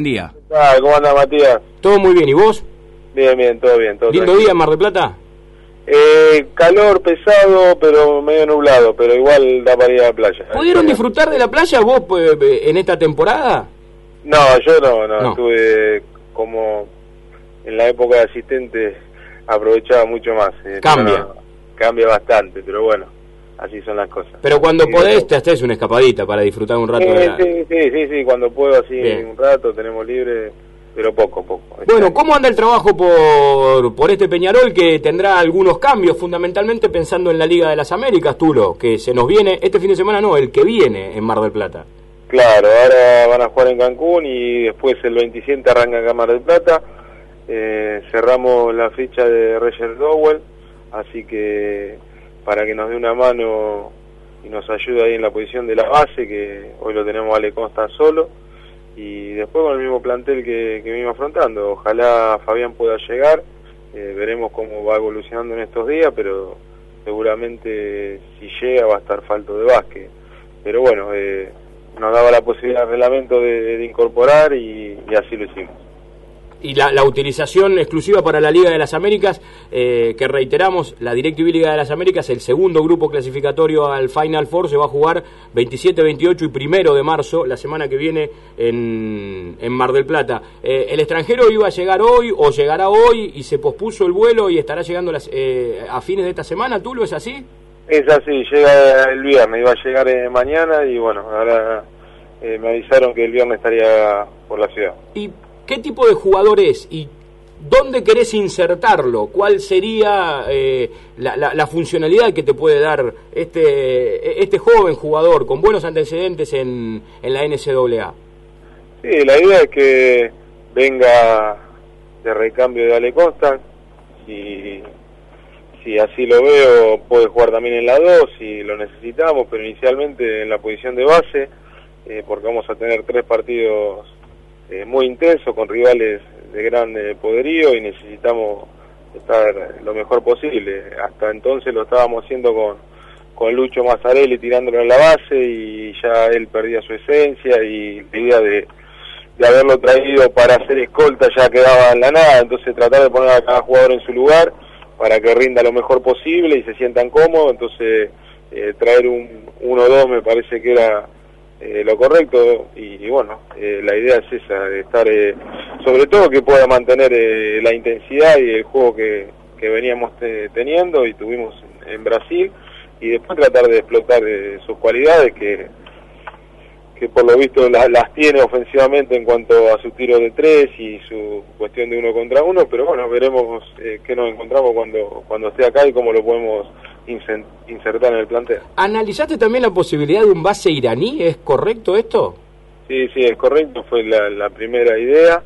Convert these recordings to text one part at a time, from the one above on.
Buen día. Ah, ¿Cómo anda Matías? ¿Todo muy bien? ¿Y vos? Bien, bien, todo bien. Todo ¿Lindo tranquilo. día en Mar del Plata? Eh, calor pesado, pero medio nublado, pero igual da para ir a la playa. ¿Pudieron Eh, disfrutar de la playa vos pues, eh, en esta temporada? No, yo no, no, No. estuve como en la época de asistente, aprovechaba mucho más. eh, Cambia. no, cambia bastante, pero bueno, así son las cosas. Pero cuando Sí, podés te haces una escapadita para disfrutar un rato de Eh, la... sí, sí, sí, sí, cuando puedo así Bien. un rato, tenemos libre, pero poco, poco. Bueno. ¿cómo anda el trabajo por, por este Peñarol que tendrá algunos cambios, fundamentalmente pensando en la Liga de las Américas, Tulo, que se nos viene, este fin de semana no, el que viene en Mar del Plata? Claro, ahora van a jugar en Cancún y después el 27 arranca acá en Mar del Plata. Eh, cerramos la ficha de Roger Dowell, así que para que nos dé una mano y nos ayude ahí en la posición de la base, que hoy lo tenemos Ale Consta solo, y después con el mismo plantel que, que venimos afrontando. Ojalá Fabián pueda llegar, eh, veremos cómo va evolucionando en estos días, pero seguramente si llega va a estar falto de básquet. Pero bueno, eh, nos daba la posibilidad el reglamento de, incorporar y así lo hicimos. Y la, la utilización exclusiva para la Liga de las Américas, eh, que reiteramos, la DirecTV Liga de las Américas, el segundo grupo clasificatorio al Final Four, se va a jugar 27, 28 y primero de marzo, la semana que viene en, en Mar del Plata. Eh, el extranjero iba a llegar hoy o llegará hoy y se pospuso el vuelo y estará llegando las, eh, a fines de esta semana, ¿tú lo es así? Es así, llega el viernes, iba a llegar eh, mañana y bueno, ahora eh, me avisaron que el viernes estaría por la ciudad. ¿Y qué tipo de jugador es? ¿Y dónde querés insertarlo? ¿Cuál sería eh, la, funcionalidad que te puede dar este, este joven jugador con buenos antecedentes en, en la NCAA? Sí, la idea es que venga de recambio de Ale Costa, si, si así lo veo puede jugar también en la 2 si lo necesitamos, pero inicialmente en la posición de base, eh, porque vamos a tener tres partidos eh, muy intensos con rivales de gran poderío y necesitamos estar lo mejor posible. Hasta entonces lo estábamos haciendo con, con Lucho Mazzarelli tirándolo en la base y ya él perdía su esencia y la idea de, de haberlo traído para hacer escolta ya quedaba en la nada, entonces tratar de poner a cada jugador en su lugar para que rinda lo mejor posible y se sientan cómodos, entonces eh, traer un 1-2 me parece que era eh, lo correcto y, bueno, eh, la idea es esa, de estar, eh, sobre todo que pueda mantener eh, la intensidad y el juego que, que veníamos te- teniendo y tuvimos en, Brasil y después tratar de explotar eh, sus cualidades que que por lo visto la- las tiene ofensivamente en cuanto a su tiro de tres y su cuestión de uno contra uno, pero bueno, veremos eh, qué nos encontramos cuando, cuando esté acá y cómo lo podemos insertar en el plantel. ¿Analizaste también la posibilidad de un base iraní? ¿Es correcto esto? Sí, sí, es correcto, fue la, la primera idea.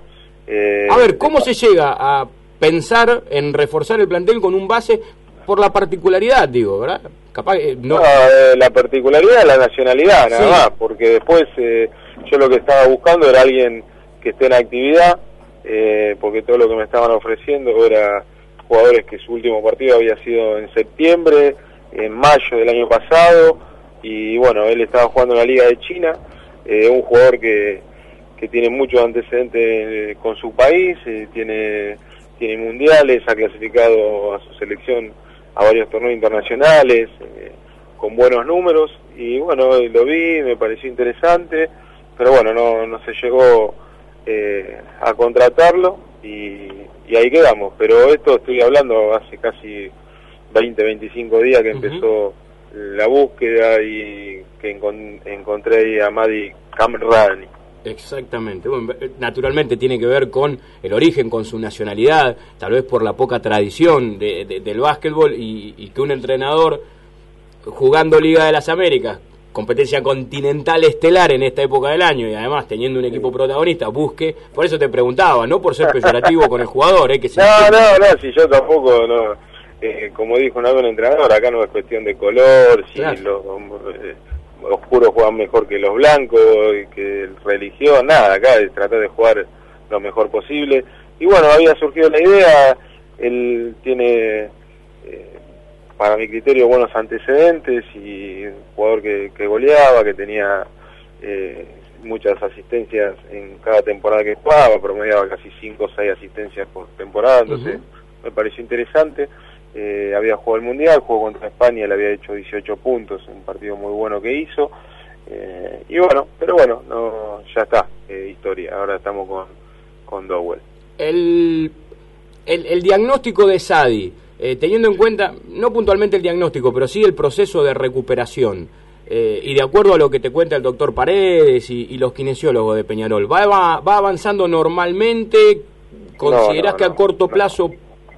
Eh, A ver, ¿cómo se llega a pensar en reforzar el plantel con un base por la particularidad, digo, ¿verdad? Capaz, eh, no, No, eh, la particularidad la nacionalidad, nada Sí. más, porque después eh, yo lo que estaba buscando era alguien que esté en actividad, eh, porque todo lo que me estaban ofreciendo era jugadores que su último partido había sido en septiembre, en mayo del año pasado, y bueno, él estaba jugando en la Liga de China, eh, un jugador que, que tiene muchos antecedentes eh, con su país, eh, tiene, tiene mundiales, ha clasificado a su selección a varios torneos internacionales, eh, con buenos números, y bueno, lo vi, me pareció interesante, pero bueno, no, no se llegó a contratarlo y, y ahí quedamos. Pero esto estoy hablando hace casi 20, 25 días que empezó la búsqueda y que encon- encontré ahí a Madi Kamrani. Exactamente. Bueno, eh, naturalmente tiene que ver con el origen, con su nacionalidad, tal vez por la poca tradición de- de- del básquetbol y, y que un entrenador jugando Liga de las Américas, competencia continental estelar en esta época del año y además teniendo un equipo protagonista, busque. Por eso te preguntaba, no por ser peyorativo con el jugador, ¿eh? que se No, no, no, si yo tampoco, no, eh, como dijo una vez un entrenador, acá no es cuestión de color, si Claro. los eh, oscuros juegan mejor que los blancos, que religión, nada, acá es tratar de jugar lo mejor posible. Y bueno, había surgido la idea, él tiene, para mi criterio, buenos antecedentes y un jugador que, que goleaba, que tenía eh, muchas asistencias en cada temporada que jugaba, promediaba casi 5 o 6 asistencias por temporada, entonces me pareció interesante. Eh, había jugado el Mundial, jugó contra España, le había hecho 18 puntos, un partido muy bueno que hizo. Eh, y bueno, pero bueno, no, ya está, eh, historia, ahora estamos con, con Dowell. El, el, el diagnóstico de Sadi, teniendo en cuenta, no puntualmente el diagnóstico, pero sí el proceso de recuperación, y de acuerdo a lo que te cuenta el doctor Paredes y, los kinesiólogos de Peñarol, ¿va, va, avanzando normalmente? ¿Considerás que a corto plazo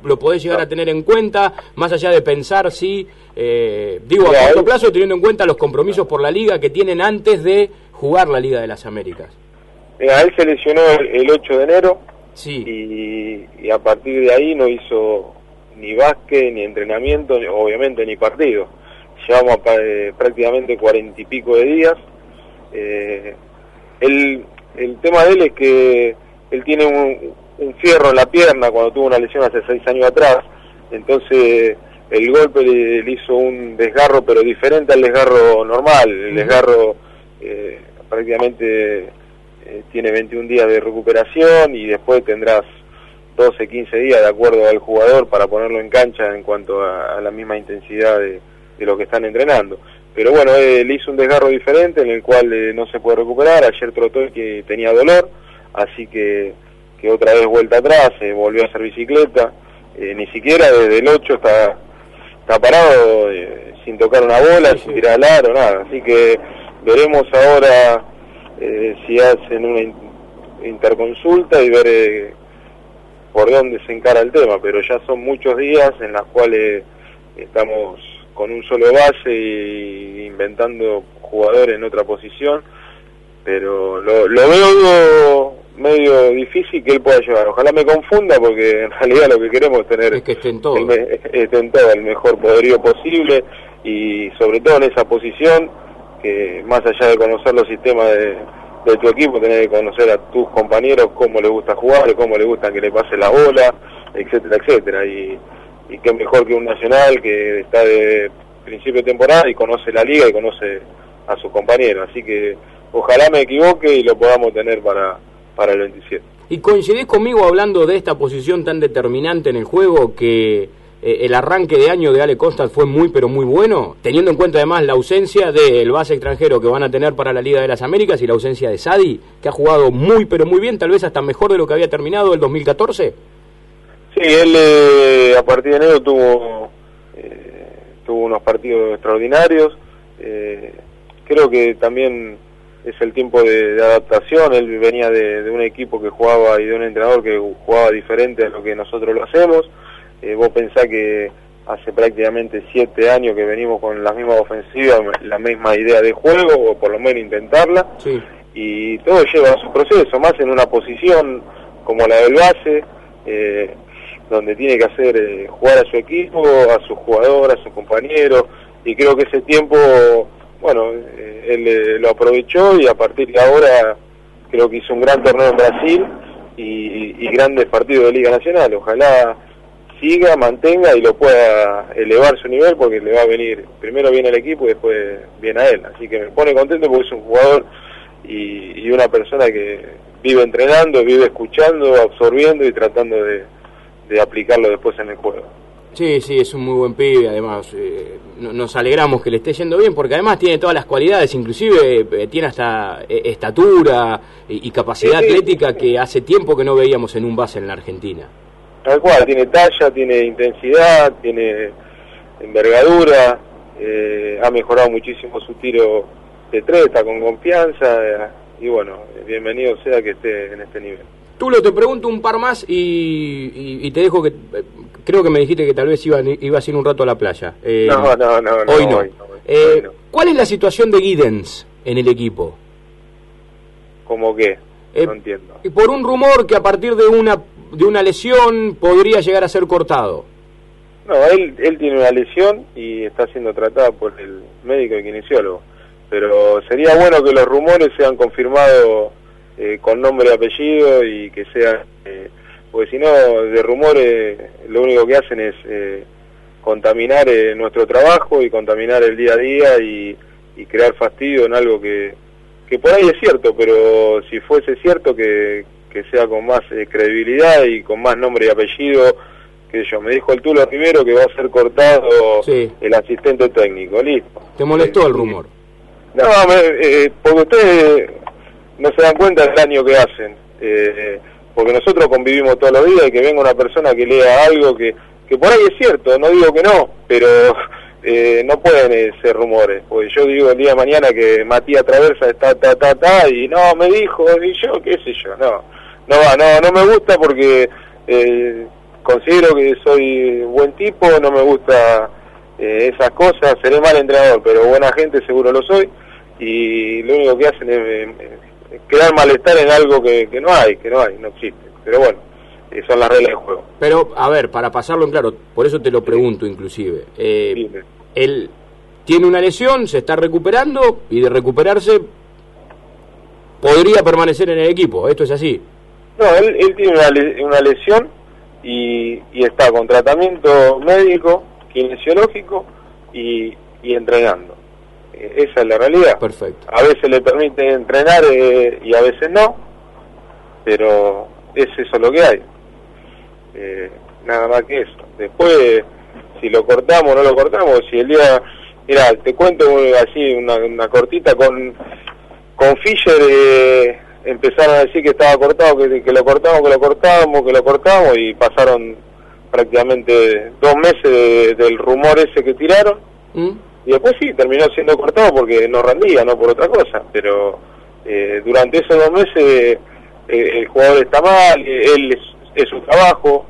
lo podés llegar a tener en cuenta, más allá de pensar si, eh, digo, a corto plazo, teniendo en cuenta los compromisos por la liga que tienen antes de jugar la Liga de las Américas? a él se lesionó el, 8 de enero sí. y, a partir de ahí no hizo ni básquet, ni entrenamiento, obviamente ni partido. Llevamos eh, prácticamente cuarenta y pico de días. Eh, el, el tema de él es que él tiene un, un fierro en la pierna cuando tuvo una lesión hace seis años atrás, entonces el golpe le, hizo un desgarro, pero diferente al desgarro normal, el desgarro eh, prácticamente eh, tiene 21 días de recuperación y después tendrás 12, 15 días de acuerdo al jugador para ponerlo en cancha en cuanto a, la misma intensidad de, lo que están entrenando. Pero bueno, él hizo un desgarro diferente en el cual eh, no se puede recuperar, ayer trotó que tenía dolor, así que que otra vez vuelta atrás, se volvió a hacer bicicleta, eh, ni siquiera desde el 8 está, está parado eh, sin tocar una bola, sin tirar al aro, nada. Así que veremos ahora eh, si hacen una interconsulta y ver por dónde se encara el tema, pero ya son muchos días en los cuales estamos con un solo base e inventando jugadores en otra posición, pero lo, lo veo medio difícil que él pueda llevar. Ojalá me confunda porque en realidad lo que queremos es tener que esté en todo. El, todo el mejor poderío posible y sobre todo en esa posición que más allá de conocer los sistemas de, tu equipo, tener que conocer a tus compañeros cómo le gusta jugar, cómo le gusta que le pase la bola, etcétera, etcétera. Y, y qué mejor que un nacional que está de principio de temporada y conoce la liga y conoce a sus compañeros. Así que ojalá me equivoque y lo podamos tener para para el 27. ¿Y coincidís conmigo hablando de esta posición tan determinante en el juego que eh, el arranque de año de Ale Costa fue muy pero muy bueno, teniendo en cuenta además la ausencia del base extranjero que van a tener para la Liga de las Américas y la ausencia de Sadi, que ha jugado muy pero muy bien, tal vez hasta mejor de lo que había terminado el 2014? Sí, él eh, a partir de enero tuvo, eh, tuvo unos partidos extraordinarios. creo que también es el tiempo de, adaptación, él venía de, un equipo que jugaba y de un entrenador que jugaba diferente a lo que nosotros lo hacemos, eh, vos pensás que hace prácticamente siete años que venimos con la misma ofensiva, la misma idea de juego, o por lo menos intentarla, y todo lleva a su proceso, más en una posición como la del base, eh, donde tiene que hacer eh, jugar a su equipo, a su jugador, a sus compañeros, y creo que ese tiempo bueno, eh, él lo aprovechó y a partir de ahora creo que hizo un gran torneo en Brasil y, grandes partidos de Liga Nacional. Ojalá siga, mantenga y lo pueda elevar su nivel porque le va a venir, primero viene el equipo y después viene a él. Así que me pone contento porque es un jugador y, una persona que vive entrenando, vive escuchando, absorbiendo y tratando de aplicarlo después en el juego. Sí, sí, es un muy buen pibe, además eh, nos alegramos que le esté yendo bien, porque además tiene todas las cualidades, inclusive eh, tiene hasta eh, estatura y, capacidad atlética que hace tiempo que no veíamos en un base en la Argentina. Tal cual, tiene talla, tiene intensidad, tiene envergadura, ha mejorado muchísimo su tiro de tres, está con confianza, y bueno, bienvenido sea que esté en este nivel. Tulo, te pregunto un par más y, te dejo que... Creo que me dijiste que tal vez iba, iba a ir un rato a la playa. Eh, no, no, no, Hoy no. Eh, ¿Cuál es la situación de Giddens en el equipo? ¿Cómo qué? Eh, no entiendo. Y por un rumor que a partir de una, de una lesión podría llegar a ser cortado. No, él, él tiene una lesión y está siendo tratada por el médico y kinesiólogo. Pero sería bueno que los rumores sean confirmados eh, con nombre y apellido y que sea, eh, porque si no, de rumores lo único que hacen es eh, contaminar nuestro trabajo y contaminar el día a día y, crear fastidio en algo que, que por ahí es cierto, pero si fuese cierto que, que sea con más eh, credibilidad y con más nombre y apellido, que yo, me dijo el Tulo primero que va a ser cortado el asistente técnico, listo. ¿Te molestó el rumor? No, me, porque ustedes no se dan cuenta del daño que hacen. Eh, porque nosotros convivimos todos los días y que venga una persona que lea algo que, que por ahí es cierto, no digo que no, pero eh, no pueden eh, ser rumores, porque yo digo el día de mañana que Matías Traversa está ta ta ta y no me dijo y yo qué sé yo, no, no va, no, no me gusta porque eh, considero que soy buen tipo, no me gusta esas cosas, seré mal entrenador, pero buena gente seguro lo soy y lo único que hacen es crear malestar en algo que, no hay, que no hay, no existe. Pero bueno, eh, son las reglas del juego. Pero, a ver, para pasarlo en claro, por eso te lo pregunto inclusive. Eh, él tiene una lesión, se está recuperando y de recuperarse podría permanecer en el equipo. ¿Esto es así? No, él, él tiene una, lesión y, y, está con tratamiento médico, kinesiológico y, y entrenando esa es la realidad. Perfecto. A veces le permite entrenar eh, y a veces no, pero es eso lo que hay. Eh, nada más que eso. Después, si lo cortamos o no lo cortamos, si el día... Mira, te cuento así una, cortita con, con Fischer. Eh, empezaron a decir que estaba cortado, que, que lo cortamos, que lo cortábamos, que lo cortamos y pasaron prácticamente dos meses del rumor ese que tiraron. ¿Mm? Y después sí, terminó siendo cortado porque no rendía, no por otra cosa. Pero eh, durante esos dos meses eh, el jugador está mal, él es, su trabajo,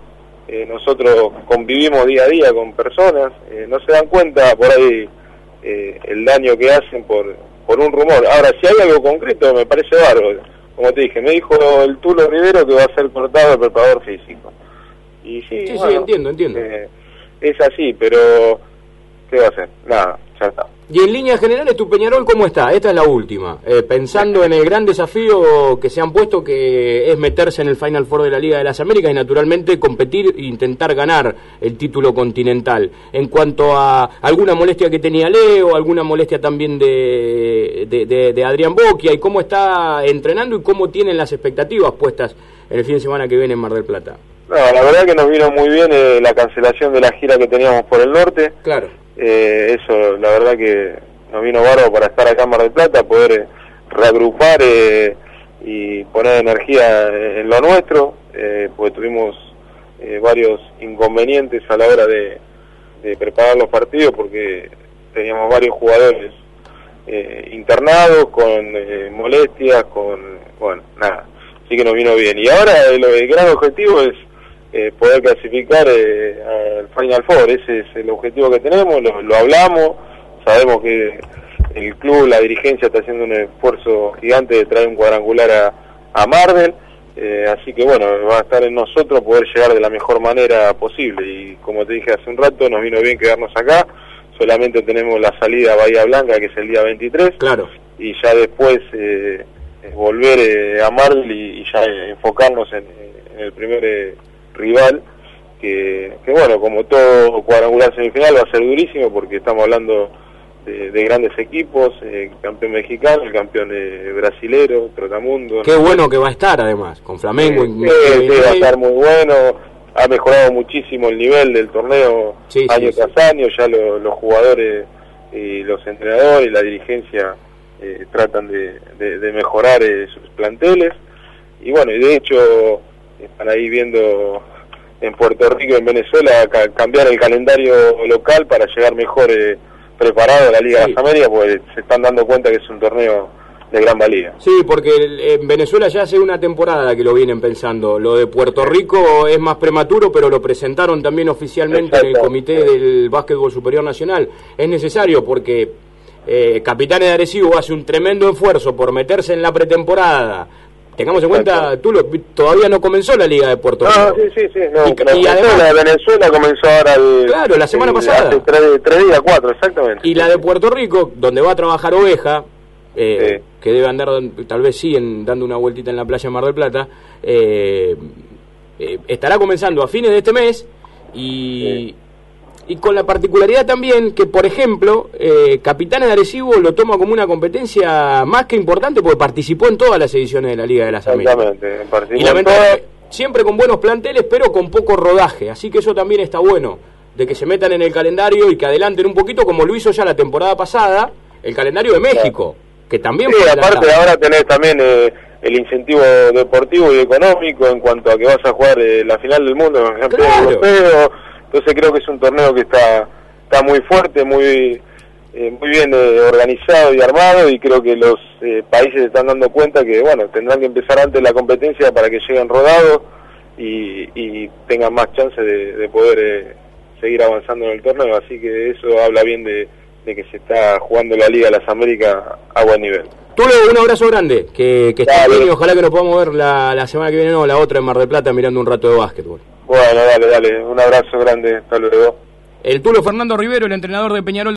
eh, nosotros convivimos día a día con personas, no se dan cuenta por ahí el daño que hacen por, por un rumor. Ahora, si hay algo concreto, me parece bárbaro. Como te dije, me dijo el Tulo Rivero que va a ser cortado el preparador físico. Y sí, sí, sí entiendo, entiendo. es así, pero ¿qué va a hacer? Nada y en líneas generales, tu Peñarol, ¿cómo está? Esta es la última. Eh, pensando en el gran desafío que se han puesto, que es meterse en el Final Four de la Liga de las Américas y naturalmente competir e intentar ganar el título continental. En cuanto a alguna molestia que tenía Leo, alguna molestia también de, de, Adrián Boquia, y cómo está entrenando y cómo tienen las expectativas puestas en el fin de semana que viene en Mar del Plata. No, la verdad que nos vino muy bien eh, la cancelación de la gira que teníamos por el norte. Claro eh, eso, la verdad que nos vino barro para estar acá en Mar del Plata, poder eh, reagrupar eh, y poner energía en lo nuestro, eh, porque tuvimos varios inconvenientes a la hora de, preparar los partidos, porque teníamos varios jugadores internados, con molestias, con, bueno, nada, así que nos vino bien. Y ahora el gran objetivo es eh, poder clasificar eh, al Final Four. Ese es el objetivo que tenemos, lo, hablamos, sabemos que el club, la dirigencia está haciendo un esfuerzo gigante de traer un cuadrangular a, a Marvel, eh, así que bueno, va a estar en nosotros poder llegar de la mejor manera posible y como te dije hace un rato, nos vino bien quedarnos acá, solamente tenemos la salida a Bahía Blanca que es el día 23 claro. y ya después volver a Marvel y, ya enfocarnos en, en el primer rival que, que, bueno, como todo cuadrangular semifinal va a ser durísimo porque estamos hablando de, grandes equipos, el campeón mexicano, el campeón eh, brasilero, Trotamundo. Qué bueno que va a estar además, con Flamengo. Sí, va a estar muy bueno, ha mejorado muchísimo el nivel del torneo año tras año, ya los jugadores y los entrenadores y la dirigencia eh, tratan de, de, mejorar eh, sus planteles. Y bueno, y de hecho están ahí viendo en Puerto Rico en Venezuela cambiar el calendario local para llegar mejor eh, preparado a la Liga de las Américas, porque se están dando cuenta que es un torneo de gran valía. Sí, porque en Venezuela ya hace una temporada que lo vienen pensando. Lo de Puerto Rico es más prematuro, pero lo presentaron también oficialmente en el Comité del Básquetbol Superior Nacional. Es necesario porque eh, Capitanes de Arecibo hace un tremendo esfuerzo por meterse en la pretemporada Tengamos en cuenta, tú todavía no comenzó la Liga de Puerto Rico. No, sí, sí, sí. No, y, además, la de Venezuela comenzó ahora el. Claro, la semana pasada. Hace tres, días, cuatro, exactamente. Y la de Puerto Rico, donde va a trabajar Oveja, eh, que debe andar, tal vez siguen dando una vueltita en la playa de Mar del Plata, eh, eh, estará comenzando a fines de este mes y y con la particularidad también que, por ejemplo, eh, Capitanes de Arecibo lo toma como una competencia más que importante porque participó en todas las ediciones de la Liga de las Américas. Exactamente, y lamentablemente, siempre con buenos planteles, pero con poco rodaje, así que eso también está bueno, de que se metan en el calendario y que adelanten un poquito, como lo hizo ya la temporada pasada, el calendario de México, que también... Sí, aparte ahora tenés también... Eh, el incentivo deportivo y económico en cuanto a que vas a jugar eh, la final del mundo, por ejemplo, europeo. Entonces creo que es un torneo que está, está muy fuerte, muy, eh, muy bien eh, organizado y armado y creo que los países se están dando cuenta que, bueno, tendrán que empezar antes la competencia para que lleguen rodados y, y tengan más chance de, de poder seguir avanzando en el torneo. Así que eso habla bien de, de que se está jugando la Liga de las Américas a buen nivel. Tulo, un abrazo grande, que, que esté bien y ojalá que nos podamos ver la, la semana que viene o la otra en Mar del Plata mirando un rato de básquetbol. Bueno, dale, dale, un abrazo grande, hasta luego. El Tulo Fernando Rivero, el entrenador de Peñarol.